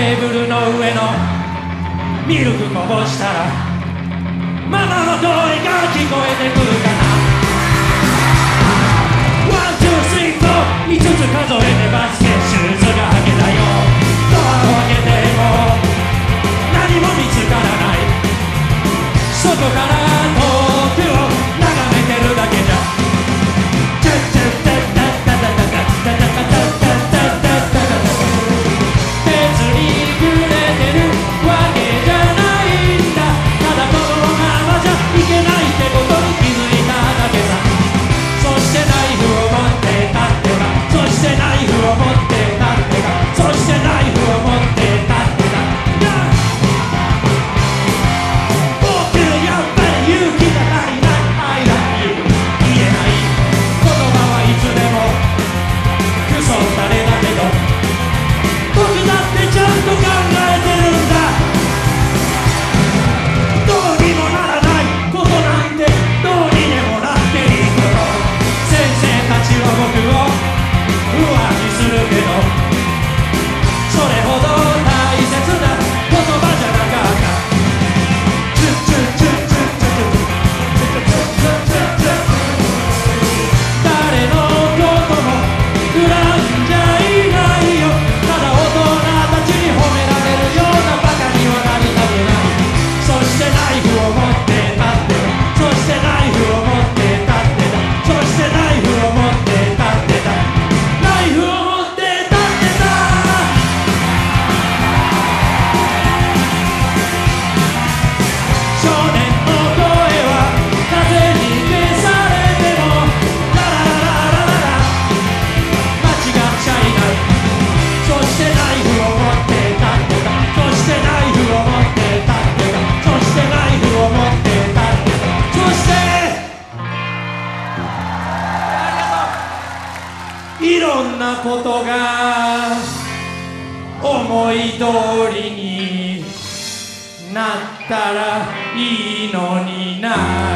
テーブルの上のミルクこぼしたらママの声が聞こえてくる。いろんなことが思い通りになったらいいのにな。